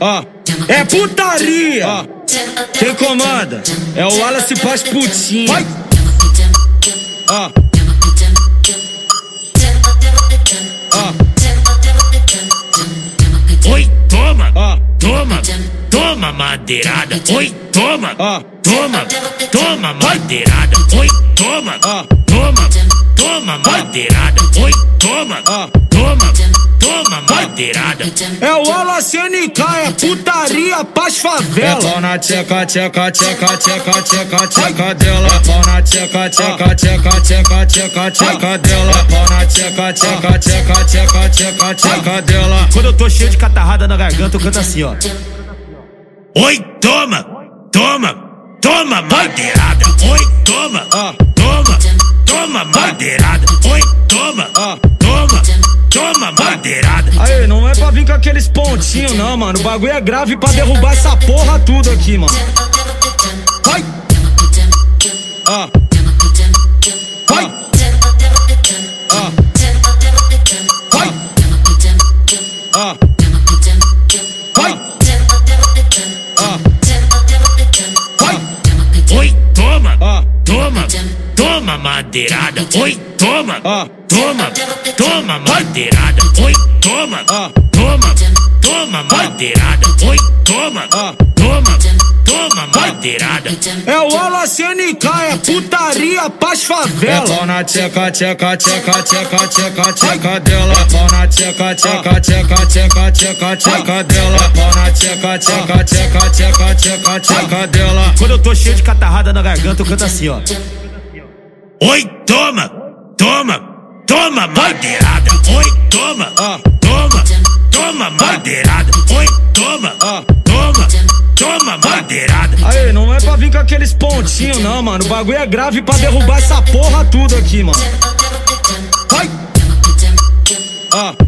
Ó, é putaria. Ó, quem comanda é o Wallace Paz Putinho. Vai. Ó. Oi, toma, ó, toma, toma madeirada. Oi, toma, ó, toma, toma madeirada. Oi, toma, ó, toma, toma madeirada. Oi, toma, ó, toma, toma madeirada. É o Wallace NK, é putaria pras É favela. pau na tcheca, tcheca, tcheca, tcheca, tcheca, tcheca dela. É pau na tcheca, tcheca, tcheca, tcheca, tcheca, tcheca dela. É pau na tcheca, tcheca, tcheca, tcheca, tcheca, tcheca dela. Quando eu tô cheio de catarrada na garganta, eu canto assim, ó. Oi, toma, toma, toma madeirada. Oi, toma, toma, toma madeirada. Oi, aqueles pontinhos, não, mano. O bagulho é grave pra derrubar essa porra tudo aqui, mano. Vai! Ó. Vai! Ó. Vai! Oi, toma, toma, toma madeirada. Oi, toma, toma, toma madeirada. Oi, toma, Ó. toma, toma madeirada. Oi, toma, toma, toma madeirada. É o Wallace NK, é putaria pras É favela. pau na tcheca, tcheca, tcheca, tcheca, tcheca, tcheca dela. É pau na tcheca, tcheca, tcheca, tcheca, tcheca, tcheca dela. É pau na tcheca, tcheca, tcheca, tcheca, tcheca, tcheca dela. Quando eu tô cheio de catarrada na garganta, eu canto assim, ó. Oi, toma, toma, toma madeirada. Oi, toma, Ó. toma, toma madeirada. Aí, não é pra vir com aqueles pontinhos, não, mano. O bagulho é grave pra derrubar essa porra tudo aqui, mano. Vai! Ó.